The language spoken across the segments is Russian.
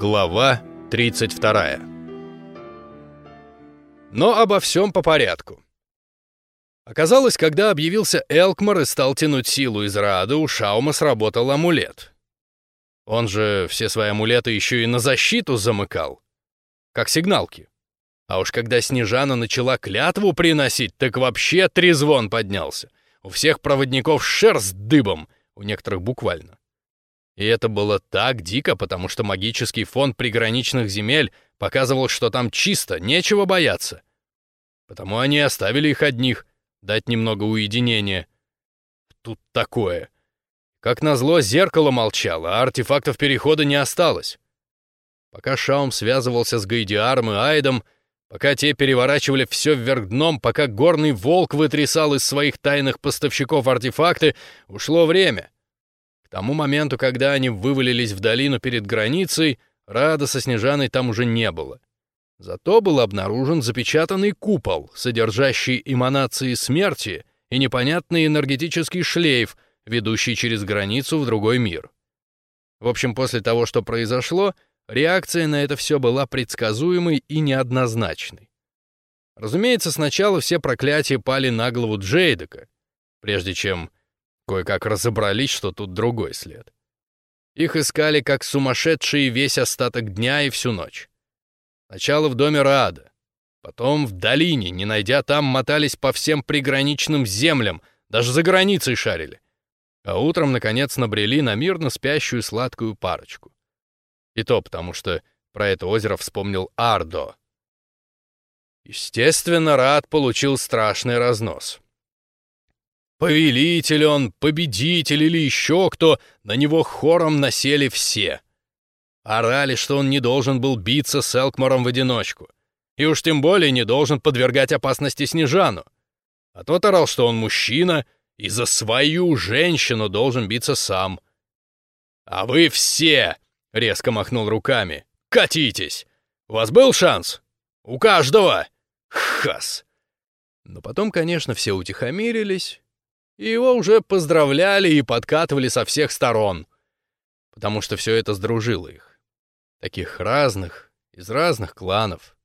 Глава 32 Но обо всем по порядку. Оказалось, когда объявился Элкмар и стал тянуть силу из Раада, у Шаума сработал амулет. Он же все свои амулеты еще и на защиту замыкал, как сигналки. А уж когда Снежана начала клятву приносить, так вообще трезвон поднялся. У всех проводников шерсть дыбом, у некоторых буквально. И это было так дико, потому что магический фон приграничных земель показывал, что там чисто, нечего бояться. Потому они оставили их одних, дать немного уединения. Тут такое. Как назло, зеркало молчало, а артефактов перехода не осталось. Пока Шаум связывался с Гайдиаром и Айдом, Пока те переворачивали все вверх дном, пока горный волк вытрясал из своих тайных поставщиков артефакты, ушло время. К тому моменту, когда они вывалились в долину перед границей, Рада со Снежаной там уже не было. Зато был обнаружен запечатанный купол, содержащий эманации смерти и непонятный энергетический шлейф, ведущий через границу в другой мир. В общем, после того, что произошло, Реакция на это все была предсказуемой и неоднозначной. Разумеется, сначала все проклятия пали на голову Джейдека, прежде чем кое-как разобрались, что тут другой след. Их искали как сумасшедшие весь остаток дня и всю ночь. Сначала в доме Раада, потом в долине, не найдя там, мотались по всем приграничным землям, даже за границей шарили. А утром, наконец, набрели на мирно спящую сладкую парочку. И то потому, что про это озеро вспомнил Ардо. Естественно, Рад получил страшный разнос. Повелитель он, победитель или еще кто, на него хором насели все. Орали, что он не должен был биться с Элкмором в одиночку. И уж тем более не должен подвергать опасности Снежану. А тот орал, что он мужчина и за свою женщину должен биться сам. «А вы все!» Резко махнул руками. «Катитесь! У вас был шанс? У каждого! Хас!» Но потом, конечно, все утихомирились, и его уже поздравляли и подкатывали со всех сторон, потому что все это сдружило их. Таких разных, из разных кланов.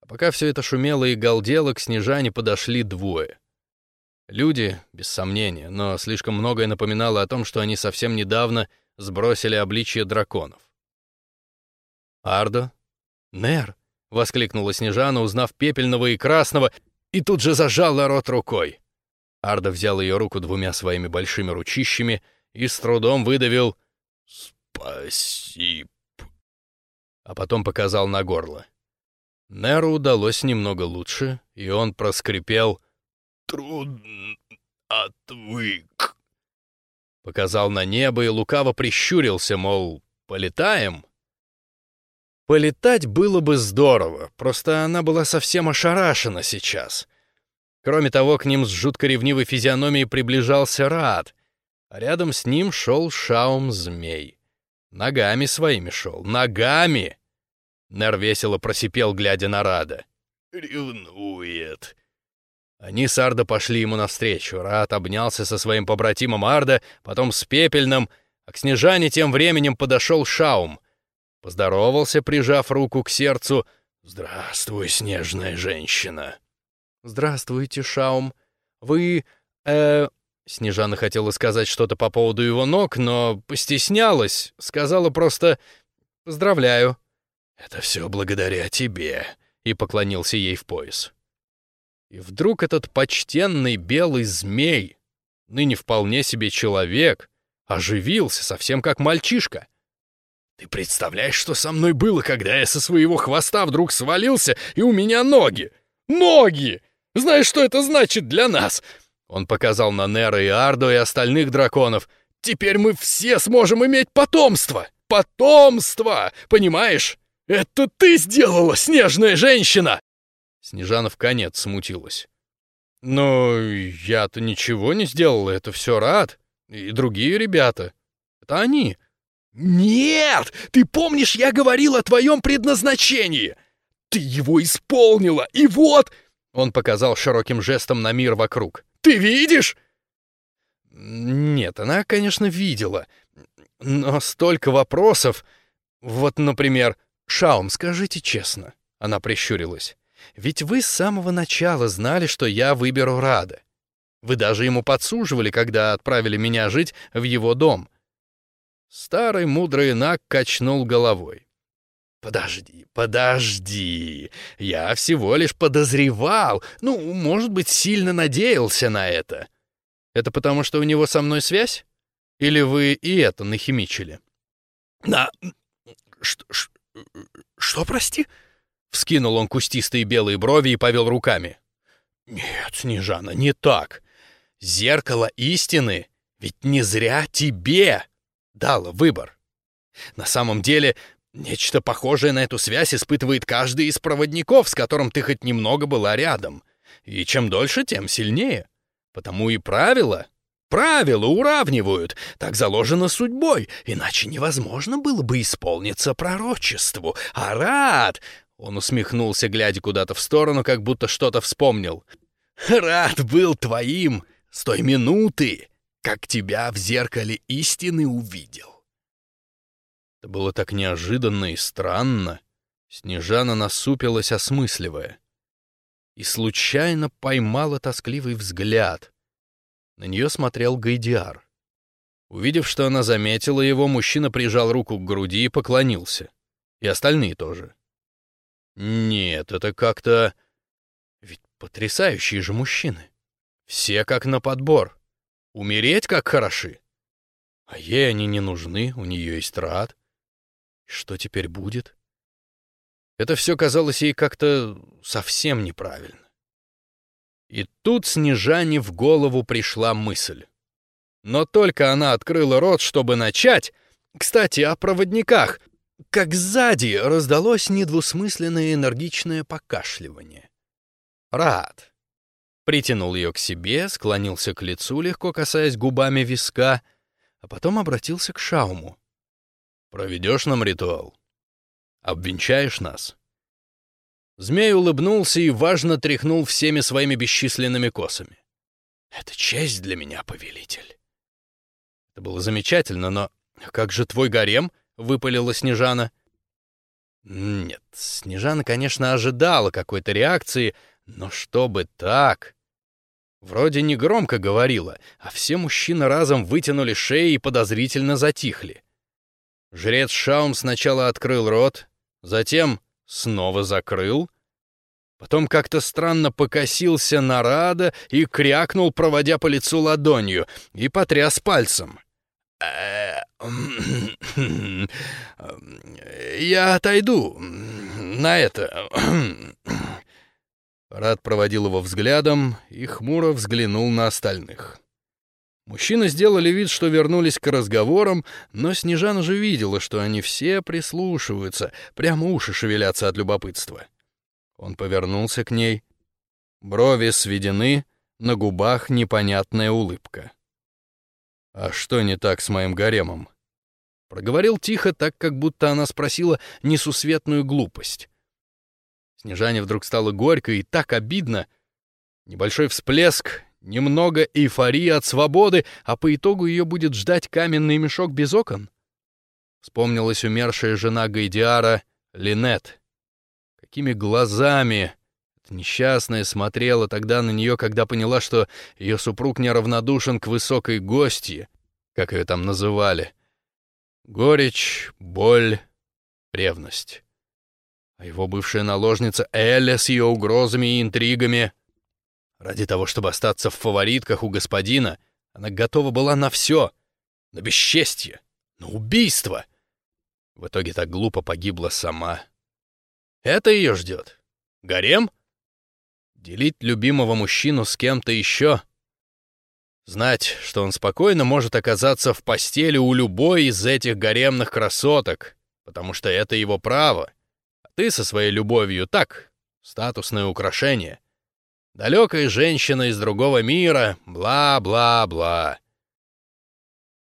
А пока все это шумело и галдело, к Снежане подошли двое. Люди, без сомнения, но слишком многое напоминало о том, что они совсем недавно сбросили обличье драконов. «Ардо? Нер!» — воскликнула Снежана, узнав пепельного и красного, и тут же зажала рот рукой. Ардо взял ее руку двумя своими большими ручищами и с трудом выдавил «Спасибо», а потом показал на горло. Неру удалось немного лучше, и он проскрипел «Трудно отвык». Показал на небо и лукаво прищурился, мол, полетаем? Полетать было бы здорово, просто она была совсем ошарашена сейчас. Кроме того, к ним с жутко ревнивой физиономией приближался Рад, а рядом с ним шел Шаум-змей. Ногами своими шел, ногами! Нер весело просипел, глядя на Рада. «Ревнует», они с Ардо пошли ему навстречу. Рад обнялся со своим побратимом Арда, потом с Пепельным, а к Снежане тем временем подошел Шаум. Поздоровался, прижав руку к сердцу. «Здравствуй, снежная женщина!» «Здравствуйте, Шаум. Вы... э...» Снежана хотела сказать что-то по поводу его ног, но постеснялась, сказала просто «поздравляю». «Это все благодаря тебе», и поклонился ей в пояс. И вдруг этот почтенный белый змей, ныне вполне себе человек, оживился совсем как мальчишка. Ты представляешь, что со мной было, когда я со своего хвоста вдруг свалился, и у меня ноги? Ноги! Знаешь, что это значит для нас? Он показал на Нера и Ардо и остальных драконов. Теперь мы все сможем иметь потомство! Потомство! Понимаешь? Это ты сделала, снежная женщина! Снежана в конец смутилась. «Но я-то ничего не сделал, это все Рад. И другие ребята. Это они». «Нет! Ты помнишь, я говорил о твоем предназначении? Ты его исполнила, и вот...» Он показал широким жестом на мир вокруг. «Ты видишь?» Нет, она, конечно, видела. Но столько вопросов... Вот, например, Шаум, скажите честно, она прищурилась. Ведь вы с самого начала знали, что я выберу Рада. Вы даже ему подсуживали, когда отправили меня жить в его дом. Старый мудрый Нак качнул головой. «Подожди, подожди. Я всего лишь подозревал. Ну, может быть, сильно надеялся на это. Это потому, что у него со мной связь? Или вы и это нахимичили?» «На... Что, что прости?» Вскинул он кустистые белые брови и повел руками. «Нет, Снежана, не так. Зеркало истины ведь не зря тебе дало выбор. На самом деле, нечто похожее на эту связь испытывает каждый из проводников, с которым ты хоть немного была рядом. И чем дольше, тем сильнее. Потому и правила, правила уравнивают, так заложено судьбой, иначе невозможно было бы исполниться пророчеству. А рад, он усмехнулся, глядя куда-то в сторону, как будто что-то вспомнил. «Рад был твоим с той минуты, как тебя в зеркале истины увидел». Это было так неожиданно и странно. Снежана насупилась, осмысливая. И случайно поймала тоскливый взгляд. На нее смотрел Гайдиар. Увидев, что она заметила его, мужчина прижал руку к груди и поклонился. И остальные тоже. Нет, это как-то... Ведь потрясающие же мужчины. Все как на подбор. Умереть как хороши. А ей они не нужны, у нее есть рад. Что теперь будет? Это все казалось ей как-то совсем неправильно. И тут Снежане в голову пришла мысль. Но только она открыла рот, чтобы начать... Кстати, о проводниках как сзади раздалось недвусмысленное энергичное покашливание. «Рад!» Притянул ее к себе, склонился к лицу, легко касаясь губами виска, а потом обратился к Шауму. «Проведешь нам ритуал? Обвенчаешь нас?» Змей улыбнулся и важно тряхнул всеми своими бесчисленными косами. «Это честь для меня, повелитель». Это было замечательно, но как же твой гарем —— выпалила Снежана. Нет, Снежана, конечно, ожидала какой-то реакции, но чтобы так... Вроде не громко говорила, а все мужчины разом вытянули шеи и подозрительно затихли. Жрец Шаум сначала открыл рот, затем снова закрыл, потом как-то странно покосился на Рада и крякнул, проводя по лицу ладонью, и потряс пальцем. «Я отойду на это...» Рад проводил его взглядом и хмуро взглянул на остальных. Мужчины сделали вид, что вернулись к разговорам, но Снежана же видела, что они все прислушиваются, прямо уши шевелятся от любопытства. Он повернулся к ней. Брови сведены, на губах непонятная улыбка. «А что не так с моим гаремом?» Проговорил тихо, так как будто она спросила несусветную глупость. Снежане вдруг стало горько и так обидно. Небольшой всплеск, немного эйфории от свободы, а по итогу ее будет ждать каменный мешок без окон. Вспомнилась умершая жена Гайдиара, Линет. Какими глазами Несчастная смотрела тогда на нее, когда поняла, что ее супруг неравнодушен к высокой гости, как ее там называли. Горечь, боль, ревность. А его бывшая наложница Эля с ее угрозами и интригами. Ради того, чтобы остаться в фаворитках у господина, она готова была на все. На бесчестье, на убийство. В итоге так глупо погибла сама. Это ее ждет. Гарем? Делить любимого мужчину с кем-то еще. Знать, что он спокойно может оказаться в постели у любой из этих гаремных красоток, потому что это его право. А ты со своей любовью так, статусное украшение. Далекая женщина из другого мира, бла-бла-бла.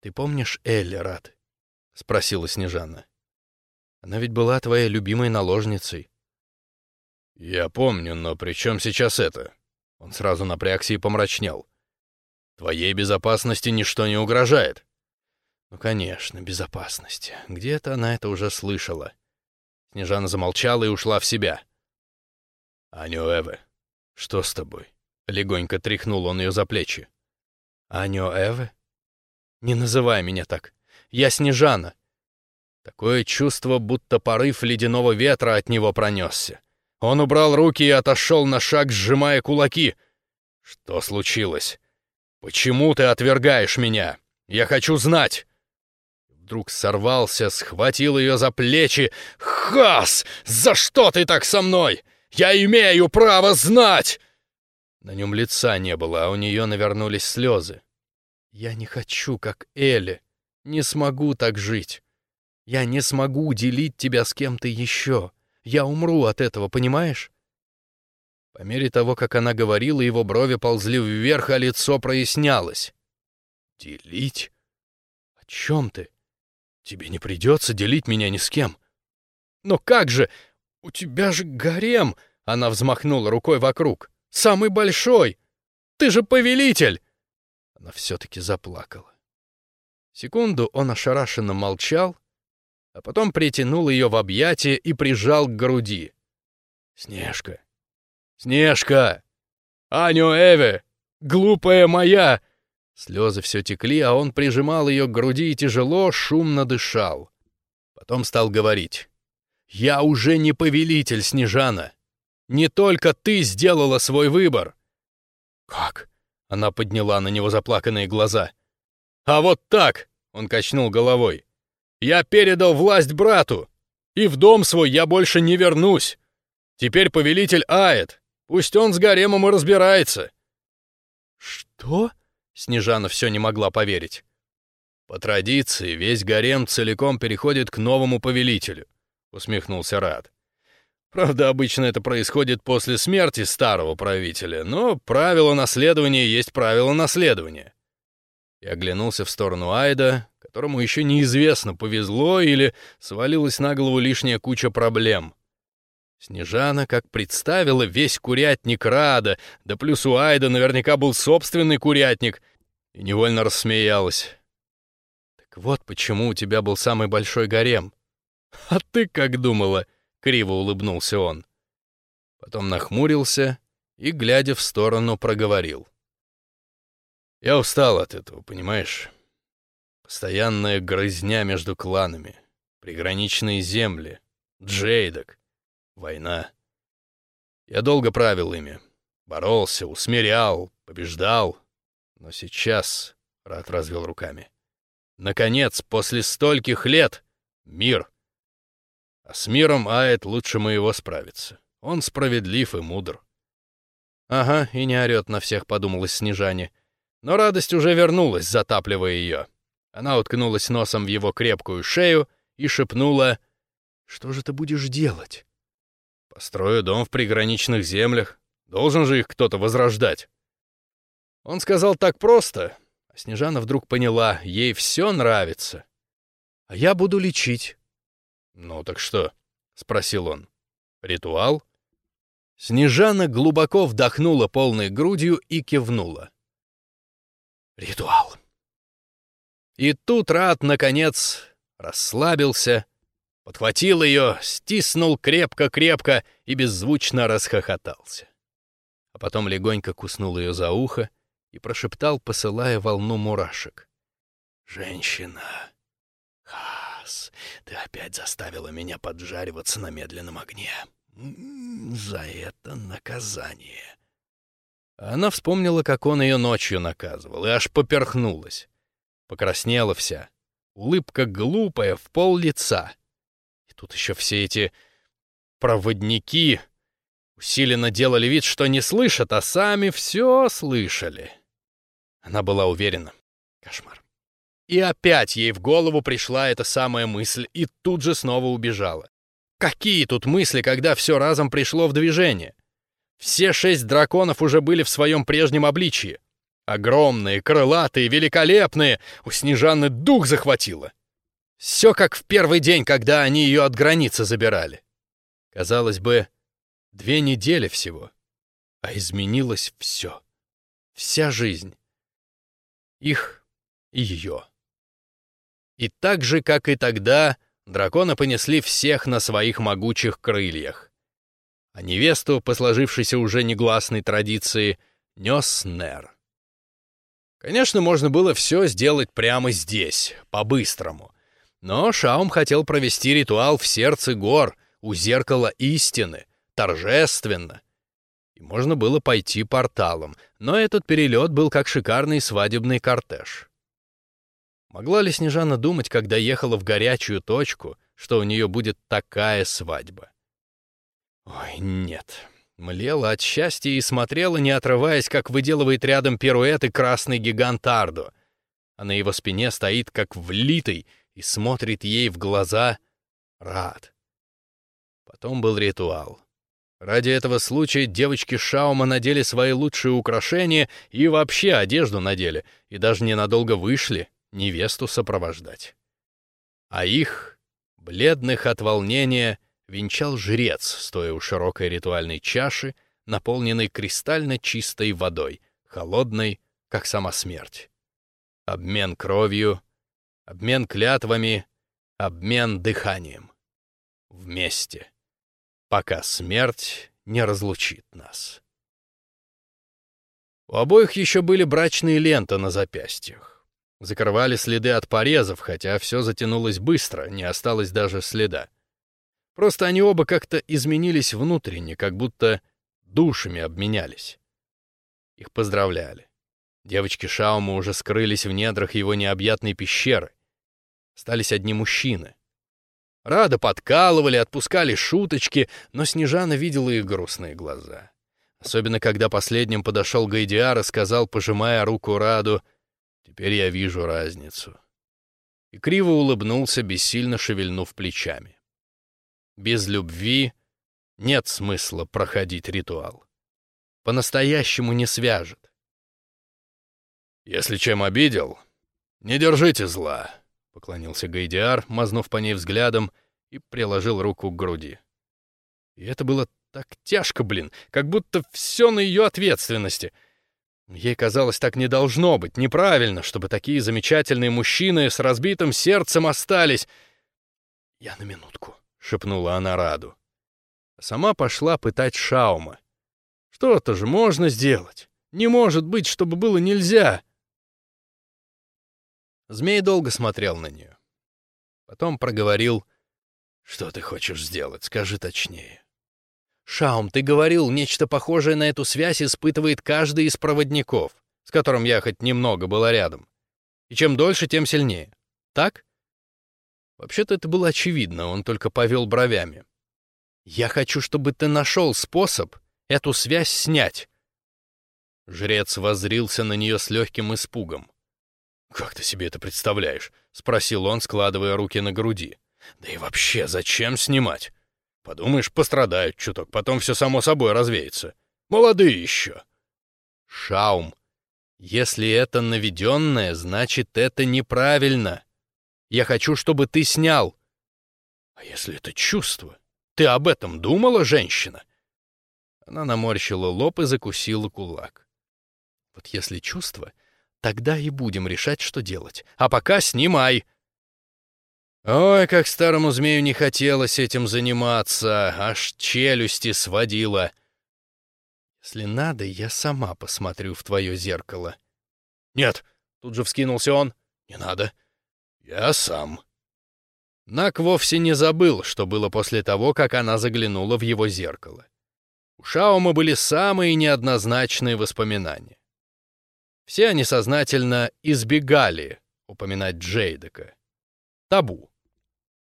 «Ты помнишь Элли, Рад?» — спросила Снежана. «Она ведь была твоей любимой наложницей. «Я помню, но при чем сейчас это?» Он сразу напрягся и помрачнел. «Твоей безопасности ничто не угрожает». Ну, конечно, безопасность. Где-то она это уже слышала. Снежана замолчала и ушла в себя. «Аню Эве, что с тобой?» Легонько тряхнул он ее за плечи. «Аню Эве? Не называй меня так. Я Снежана». Такое чувство, будто порыв ледяного ветра от него пронесся. Он убрал руки и отошел на шаг, сжимая кулаки. «Что случилось? Почему ты отвергаешь меня? Я хочу знать!» Вдруг сорвался, схватил ее за плечи. «Хас! За что ты так со мной? Я имею право знать!» На нем лица не было, а у нее навернулись слезы. «Я не хочу, как Элли. Не смогу так жить. Я не смогу делить тебя с кем-то еще. Я умру от этого, понимаешь?» По мере того, как она говорила, его брови ползли вверх, а лицо прояснялось. «Делить? О чем ты? Тебе не придется делить меня ни с кем». «Но как же? У тебя же гарем!» Она взмахнула рукой вокруг. «Самый большой! Ты же повелитель!» Она все-таки заплакала. Секунду он ошарашенно молчал, а потом притянул ее в объятия и прижал к груди. «Снежка! Снежка! Аню Эве! Глупая моя!» Слезы все текли, а он прижимал ее к груди и тяжело, шумно дышал. Потом стал говорить. «Я уже не повелитель, Снежана. Не только ты сделала свой выбор». «Как?» — она подняла на него заплаканные глаза. «А вот так!» — он качнул головой. Я передал власть брату, и в дом свой я больше не вернусь. Теперь повелитель Аэт, пусть он с гаремом и разбирается». «Что?» — Снежана все не могла поверить. «По традиции, весь гарем целиком переходит к новому повелителю», — усмехнулся Рад. «Правда, обычно это происходит после смерти старого правителя, но правило наследования есть правило наследования». И оглянулся в сторону Айда, которому еще неизвестно, повезло или свалилась на голову лишняя куча проблем. Снежана как представила весь курятник Рада, да плюс у Айда наверняка был собственный курятник, и невольно рассмеялась. «Так вот почему у тебя был самый большой гарем». «А ты как думала?» — криво улыбнулся он. Потом нахмурился и, глядя в сторону, проговорил. «Я устал от этого, понимаешь?» Постоянная грызня между кланами, приграничные земли, джейдок, война. Я долго правил ими, боролся, усмирял, побеждал. Но сейчас, — Рад развел руками, — наконец, после стольких лет, мир. С миром Аэт лучше моего справиться. Он справедлив и мудр. Ага, и не орет на всех, подумалось Снежане. Но радость уже вернулась, затапливая ее. Она уткнулась носом в его крепкую шею и шепнула, «Что же ты будешь делать?» «Построю дом в приграничных землях. Должен же их кто-то возрождать». Он сказал так просто, а Снежана вдруг поняла, ей все нравится. «А я буду лечить». «Ну так что?» — спросил он. «Ритуал?» Снежана глубоко вдохнула полной грудью и кивнула. «Ритуал». И тут Рад, наконец, расслабился, подхватил ее, стиснул крепко-крепко и беззвучно расхохотался. А потом легонько куснул ее за ухо и прошептал, посылая волну мурашек. «Женщина, Хас, ты опять заставила меня поджариваться на медленном огне. За это наказание». Она вспомнила, как он ее ночью наказывал, и аж поперхнулась покраснела вся. Улыбка глупая, в пол лица. И тут еще все эти проводники усиленно делали вид, что не слышат, а сами все слышали. Она была уверена. Кошмар. И опять ей в голову пришла эта самая мысль, и тут же снова убежала. Какие тут мысли, когда все разом пришло в движение? Все шесть драконов уже были в своем прежнем обличии. Огромные, крылатые, великолепные. У Снежаны дух захватило. Все как в первый день, когда они ее от границы забирали. Казалось бы, две недели всего. А изменилось все. Вся жизнь. Их и ее. И так же, как и тогда, драконы понесли всех на своих могучих крыльях. А невесту, по сложившейся уже негласной традиции, нес Нер. Конечно, можно было все сделать прямо здесь, по-быстрому. Но Шаум хотел провести ритуал в сердце гор, у зеркала истины, торжественно. И можно было пойти порталом, но этот перелет был как шикарный свадебный кортеж. Могла ли Снежана думать, когда ехала в горячую точку, что у нее будет такая свадьба? Ой, нет. Млела от счастья и смотрела, не отрываясь, как выделывает рядом пируэты красный гигант Ардо. А на его спине стоит, как влитый, и смотрит ей в глаза рад. Потом был ритуал. Ради этого случая девочки Шаума надели свои лучшие украшения и вообще одежду надели, и даже ненадолго вышли, невесту сопровождать. А их, бледных от волнения, венчал жрец, стоя у широкой ритуальной чаши, наполненной кристально чистой водой, холодной, как сама смерть. Обмен кровью, обмен клятвами, обмен дыханием. Вместе. Пока смерть не разлучит нас. У обоих еще были брачные ленты на запястьях. Закрывали следы от порезов, хотя все затянулось быстро, не осталось даже следа. Просто они оба как-то изменились внутренне, как будто душами обменялись. Их поздравляли. Девочки Шаума уже скрылись в недрах его необъятной пещеры. Остались одни мужчины. Рада подкалывали, отпускали шуточки, но Снежана видела их грустные глаза. Особенно, когда последним подошел Гайдиар и сказал, пожимая руку Раду, Теперь я вижу разницу. И криво улыбнулся, бессильно шевельнув плечами. Без любви нет смысла проходить ритуал. По-настоящему не свяжет. «Если чем обидел, не держите зла», — поклонился Гайдиар, мазнув по ней взглядом, и приложил руку к груди. И это было так тяжко, блин, как будто все на ее ответственности — Ей казалось, так не должно быть, неправильно, чтобы такие замечательные мужчины с разбитым сердцем остались. «Я на минутку», — шепнула она Раду. сама пошла пытать Шаума. «Что-то же можно сделать. Не может быть, чтобы было нельзя». Змей долго смотрел на нее. Потом проговорил, «Что ты хочешь сделать? Скажи точнее». «Шаум, ты говорил, нечто похожее на эту связь испытывает каждый из проводников, с которым я хоть немного была рядом. И чем дольше, тем сильнее. Так?» Вообще-то это было очевидно, он только повел бровями. «Я хочу, чтобы ты нашел способ эту связь снять». Жрец воззрился на нее с легким испугом. «Как ты себе это представляешь?» — спросил он, складывая руки на груди. «Да и вообще, зачем снимать? Подумаешь, пострадают чуток, потом все само собой развеется. Молодые еще. Шаум. Если это наведенное, значит, это неправильно. Я хочу, чтобы ты снял. А если это чувство? Ты об этом думала, женщина? Она наморщила лоб и закусила кулак. Вот если чувство, тогда и будем решать, что делать. А пока снимай. Ой, как старому змею не хотелось этим заниматься, аж челюсти сводило. Если надо, я сама посмотрю в твое зеркало. Нет, тут же вскинулся он. Не надо. Я сам. Нак вовсе не забыл, что было после того, как она заглянула в его зеркало. У Шаума были самые неоднозначные воспоминания. Все они сознательно избегали упоминать Джейдека. Табу.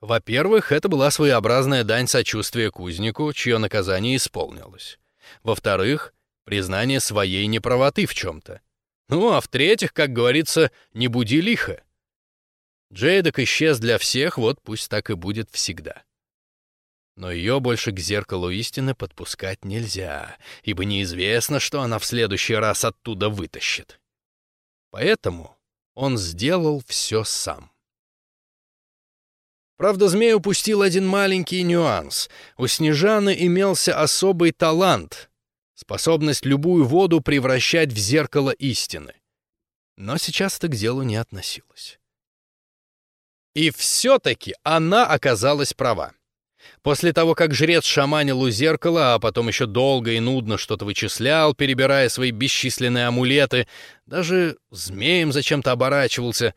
Во-первых, это была своеобразная дань сочувствия кузнику, чье наказание исполнилось. Во-вторых, признание своей неправоты в чем-то. Ну, а в-третьих, как говорится, не буди лихо. Джейдок исчез для всех, вот пусть так и будет всегда. Но ее больше к зеркалу истины подпускать нельзя, ибо неизвестно, что она в следующий раз оттуда вытащит. Поэтому он сделал все сам. Правда, змей упустил один маленький нюанс. У Снежаны имелся особый талант — способность любую воду превращать в зеркало истины. Но сейчас это к делу не относилось. И все-таки она оказалась права. После того, как жрец шаманил у зеркала, а потом еще долго и нудно что-то вычислял, перебирая свои бесчисленные амулеты, даже змеем зачем-то оборачивался,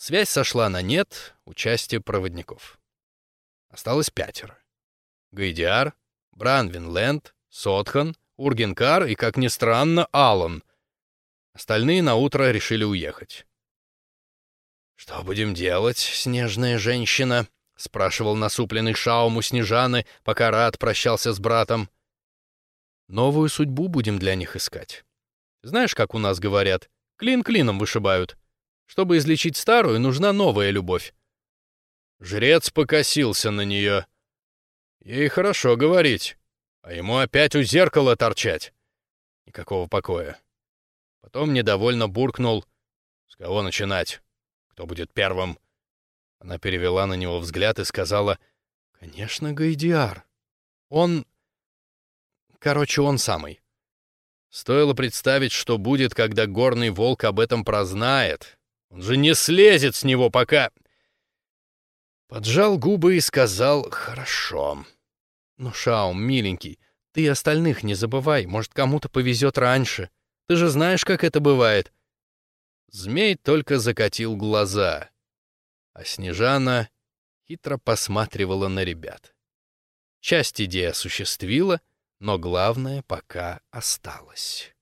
связь сошла на нет, участие проводников. Осталось пятеро. Гайдиар, Бранвин Лэнд, Сотхан, Ургенкар и, как ни странно, Аллан. Остальные на утро решили уехать. «Что будем делать, снежная женщина?» — спрашивал насупленный Шаум у Снежаны, пока Рад прощался с братом. «Новую судьбу будем для них искать. Знаешь, как у нас говорят, клин клином вышибают. Чтобы излечить старую, нужна новая любовь». Жрец покосился на нее. Ей хорошо говорить, а ему опять у зеркала торчать. Никакого покоя. Потом недовольно буркнул. «С кого начинать?» Кто будет первым?» Она перевела на него взгляд и сказала, «Конечно, Гайдиар. Он... Короче, он самый». Стоило представить, что будет, когда горный волк об этом прознает. Он же не слезет с него, пока... Поджал губы и сказал «Хорошо». «Ну, Шаум, миленький, ты остальных не забывай, может, кому-то повезет раньше. Ты же знаешь, как это бывает. Змей только закатил глаза, а Снежана хитро посматривала на ребят. Часть идеи осуществила, но главное пока осталось.